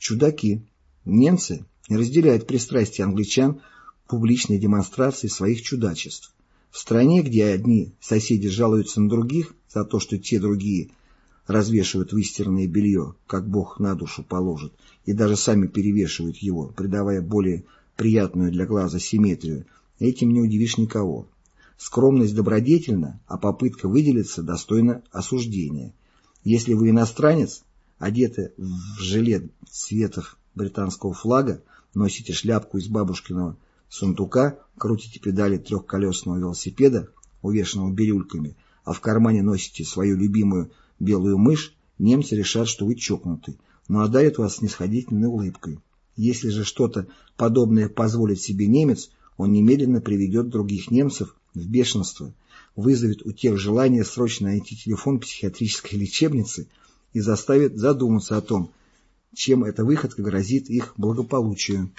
чудаки. Немцы не разделяют пристрастия англичан к публичной демонстрации своих чудачеств. В стране, где одни соседи жалуются на других за то, что те другие развешивают выстиранное белье, как Бог на душу положит, и даже сами перевешивают его, придавая более приятную для глаза симметрию, этим не удивишь никого. Скромность добродетельна, а попытка выделиться достойна осуждения. Если вы иностранец, одеты в жилет цветов британского флага, носите шляпку из бабушкиного сундука, крутите педали трехколесного велосипеда, увешанного бирюльками, а в кармане носите свою любимую белую мышь, немцы решат, что вы чокнутый, но одарят вас снисходительной улыбкой. Если же что-то подобное позволит себе немец, он немедленно приведет других немцев в бешенство, вызовет у тех желание срочно найти телефон психиатрической лечебницы и заставит задуматься о том, чем эта выходка грозит их благополучию.